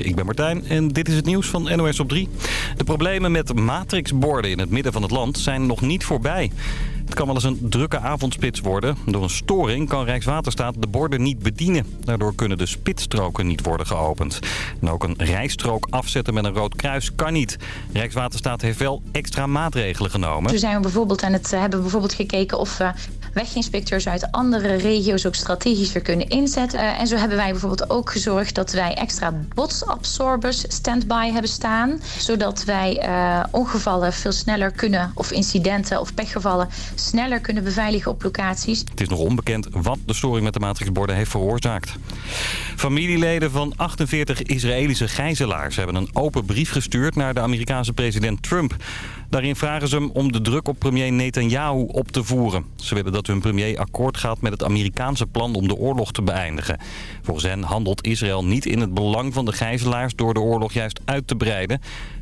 Ik ben Martijn en dit is het nieuws van NOS op 3. De problemen met matrixborden in het midden van het land zijn nog niet voorbij. Het kan wel eens een drukke avondspits worden. Door een storing kan Rijkswaterstaat de borden niet bedienen. Daardoor kunnen de spitsstroken niet worden geopend. En ook een rijstrook afzetten met een rood kruis kan niet. Rijkswaterstaat heeft wel extra maatregelen genomen. Toen zijn bijvoorbeeld aan het hebben bijvoorbeeld gekeken of we weginspecteurs uit andere regio's ook strategisch weer kunnen inzetten. Uh, en zo hebben wij bijvoorbeeld ook gezorgd dat wij extra botsabsorbers stand-by hebben staan. Zodat wij uh, ongevallen veel sneller kunnen, of incidenten of pechgevallen, sneller kunnen beveiligen op locaties. Het is nog onbekend wat de storing met de matrixborden heeft veroorzaakt. Familieleden van 48 Israëlische gijzelaars hebben een open brief gestuurd naar de Amerikaanse president Trump. Daarin vragen ze hem om de druk op premier Netanyahu op te voeren. Ze willen dat hun premier akkoord gaat met het Amerikaanse plan om de oorlog te beëindigen. Volgens hen handelt Israël niet in het belang van de gijzelaars door de oorlog juist uit te breiden.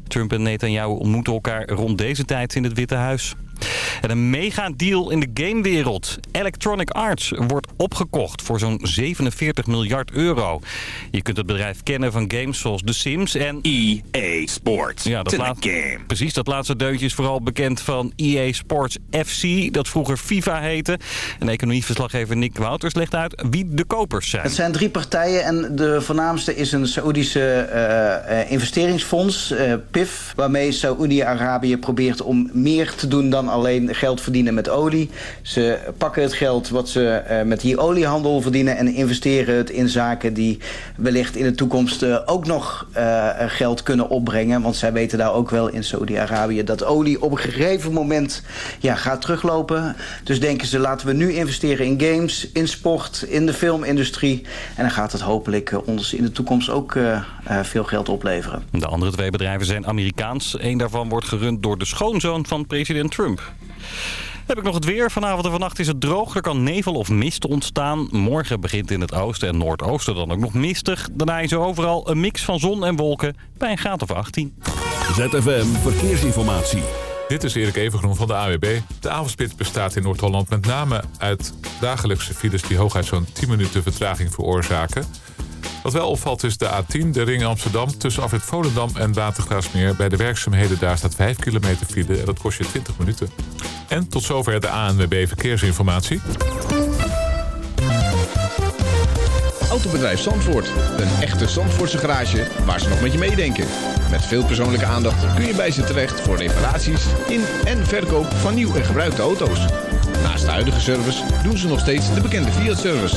Trump en Netanyahu ontmoeten elkaar rond deze tijd in het Witte Huis. En een mega deal in de gamewereld. Electronic Arts wordt opgekocht voor zo'n 47 miljard euro. Je kunt het bedrijf kennen van games zoals The Sims en... EA Sports. Ja, dat laat... game. Precies, dat laatste deuntje is vooral bekend van EA Sports FC, dat vroeger FIFA heette. En economieverslaggever Nick Wouters legt uit wie de kopers zijn. Het zijn drie partijen en de voornaamste is een Saoedische uh, investeringsfonds, uh, PIF... waarmee Saoedi-Arabië probeert om meer te doen dan alleen geld verdienen met olie. Ze pakken het geld wat ze uh, met die oliehandel verdienen... en investeren het in zaken die wellicht in de toekomst uh, ook nog uh, geld kunnen opbrengen. Want zij weten daar ook wel in Saudi-Arabië... dat olie op een gegeven moment ja, gaat teruglopen. Dus denken ze, laten we nu investeren in games, in sport, in de filmindustrie. En dan gaat het hopelijk ons in de toekomst ook veel geld opleveren. De andere twee bedrijven zijn Amerikaans. Eén daarvan wordt gerund door de schoonzoon van president Trump. Heb ik nog het weer. Vanavond en vannacht is het droog. Er kan nevel of mist ontstaan. Morgen begint in het oosten en noordoosten dan ook nog mistig. Daarna is er overal een mix van zon en wolken bij een graad of 18. ZFM Verkeersinformatie. Dit is Erik Evengroen van de AWB. De avondspits bestaat in Noord-Holland met name uit dagelijkse files... die hooguit zo'n 10 minuten vertraging veroorzaken... Wat wel opvalt is de A10, de ring Amsterdam... tussen afrit Volendam en Watergraafsmeer. Bij de werkzaamheden daar staat 5 kilometer file en dat kost je 20 minuten. En tot zover de ANWB Verkeersinformatie. Autobedrijf Zandvoort. Een echte Zandvoortse garage waar ze nog met je meedenken. Met veel persoonlijke aandacht kun je bij ze terecht... voor reparaties in en verkoop van nieuw en gebruikte auto's. Naast de huidige service doen ze nog steeds de bekende Fiat-service...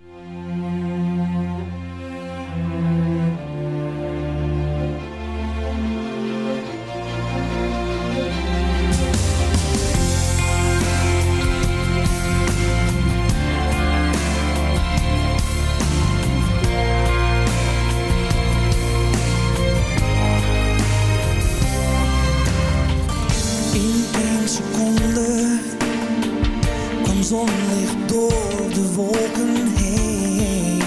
in één seconde kwam zonlicht door de wolken heen.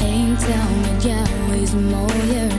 Eén tel met jou is mooier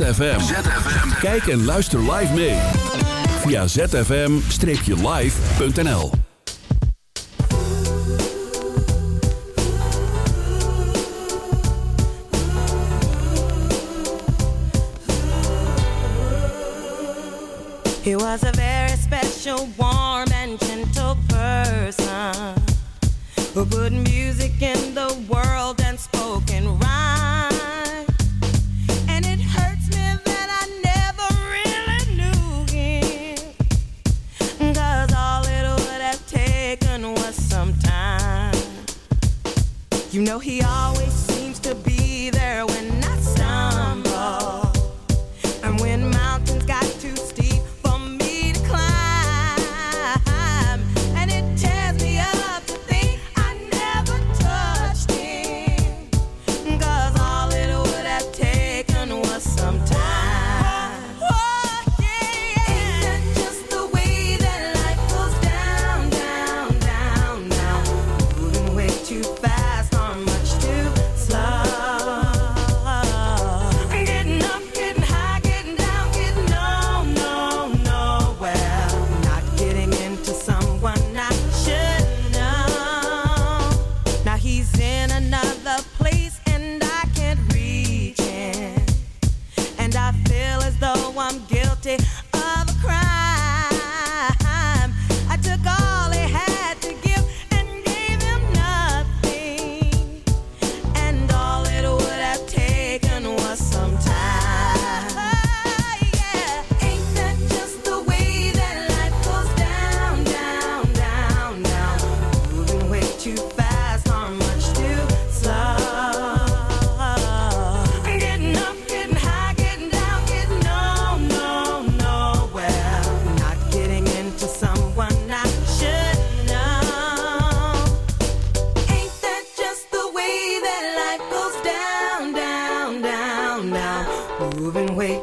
ZFM. Kijk en luister live mee. Via zfm-live.nl He was a very special, warm and gentle person Who put music in the world and spoken rhyme know he always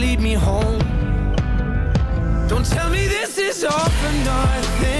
lead me home. Don't tell me this is all for nothing.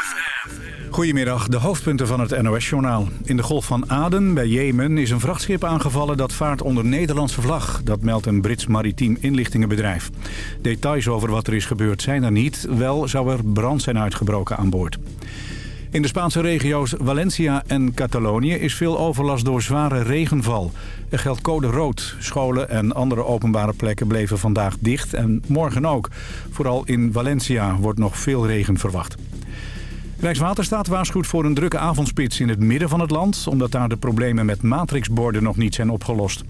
Goedemiddag, de hoofdpunten van het NOS-journaal. In de Golf van Aden bij Jemen is een vrachtschip aangevallen dat vaart onder Nederlandse vlag. Dat meldt een Brits maritiem inlichtingenbedrijf. Details over wat er is gebeurd zijn er niet. Wel zou er brand zijn uitgebroken aan boord. In de Spaanse regio's Valencia en Catalonië is veel overlast door zware regenval. Er geldt code rood. Scholen en andere openbare plekken bleven vandaag dicht en morgen ook. Vooral in Valencia wordt nog veel regen verwacht. Rijkswaterstaat waarschuwt voor een drukke avondspits in het midden van het land... omdat daar de problemen met matrixborden nog niet zijn opgelost.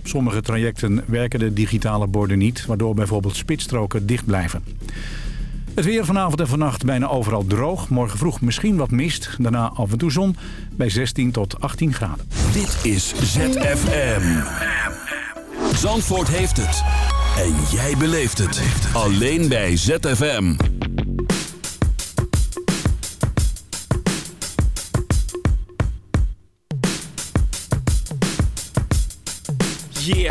Op sommige trajecten werken de digitale borden niet... waardoor bijvoorbeeld spitsstroken dicht blijven. Het weer vanavond en vannacht bijna overal droog. Morgen vroeg misschien wat mist. Daarna af en toe zon bij 16 tot 18 graden. Dit is ZFM. Zandvoort heeft het. En jij beleeft het. Alleen bij ZFM. Yeah,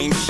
ain't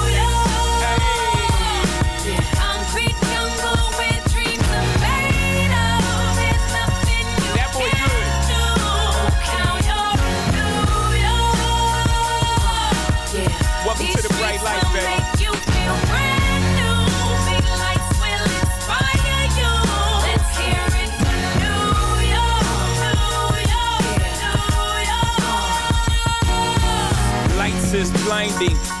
me.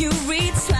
you reach